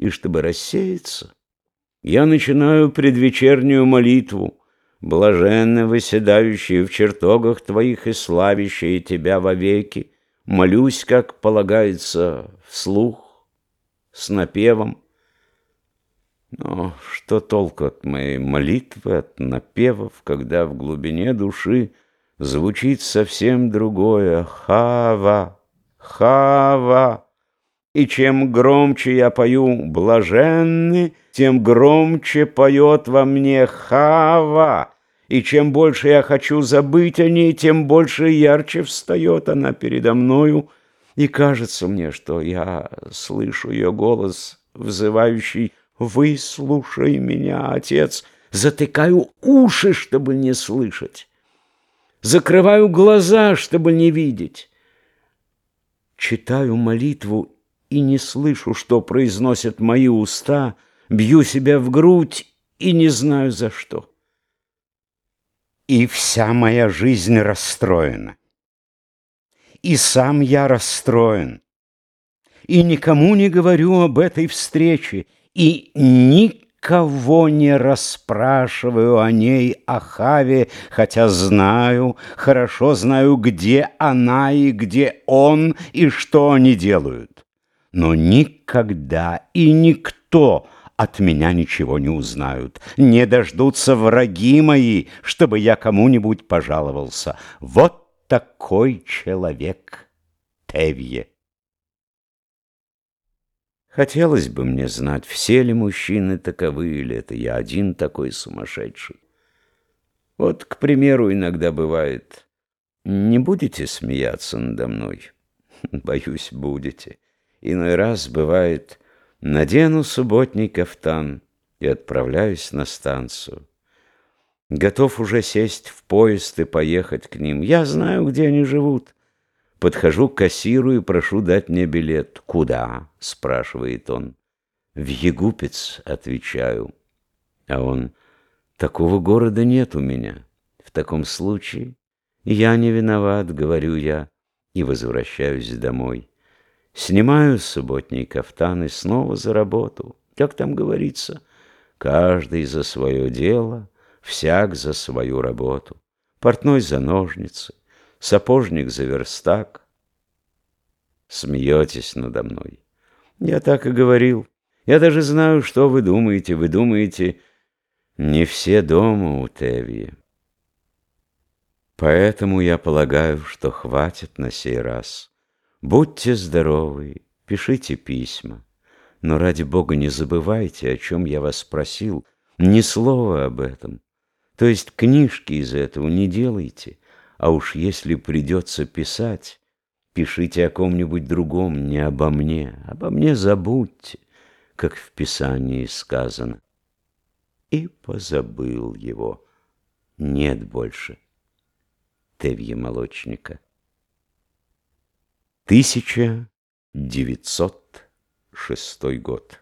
и чтобы рассеяться, я начинаю предвечернюю молитву, блаженно выседающие в чертогах твоих и славящие тебя вовеки, молюсь, как полагается, вслух, с напевом. Но что толку от моей молитвы, от напевов, когда в глубине души звучит совсем другое «Хава! Хава!» И чем громче я пою «блаженны», тем громче поет во мне «хава». И чем больше я хочу забыть о ней, тем больше ярче встает она передо мною. И кажется мне, что я слышу ее голос, взывающий «Выслушай меня, отец!» Затыкаю уши, чтобы не слышать. Закрываю глаза, чтобы не видеть. Читаю молитву и не слышу, что произносят мои уста, бью себя в грудь и не знаю за что. И вся моя жизнь расстроена. И сам я расстроен. И никому не говорю об этой встрече, и никого не расспрашиваю о ней, о Хаве, хотя знаю, хорошо знаю, где она и где он, и что они делают но никогда и никто от меня ничего не узнают, не дождутся враги мои, чтобы я кому-нибудь пожаловался. Вот такой человек Тевье. Хотелось бы мне знать, все ли мужчины таковы, или это я один такой сумасшедший. Вот, к примеру, иногда бывает, не будете смеяться надо мной? Боюсь, будете. Иной раз, бывает, надену субботний кафтан и отправляюсь на станцию. Готов уже сесть в поезд и поехать к ним. Я знаю, где они живут. Подхожу к кассиру и прошу дать мне билет. «Куда?» — спрашивает он. «В Егупец», — отвечаю. А он, «Такого города нет у меня. В таком случае я не виноват», — говорю я, и возвращаюсь домой. Снимаю субботний кафтан и снова за работу. Как там говорится, каждый за свое дело, всяк за свою работу. Портной за ножницы, сапожник за верстак. Смеетесь надо мной. Я так и говорил. Я даже знаю, что вы думаете. Вы думаете, не все дома у Теви. Поэтому я полагаю, что хватит на сей раз. Будьте здоровы, пишите письма. Но ради Бога не забывайте, о чем я вас спросил, ни слова об этом. То есть книжки из этого не делайте, а уж если придется писать, пишите о ком-нибудь другом, не обо мне. Обо мне забудьте, как в Писании сказано. И позабыл его. Нет больше Тевье Молочника. 1906 год.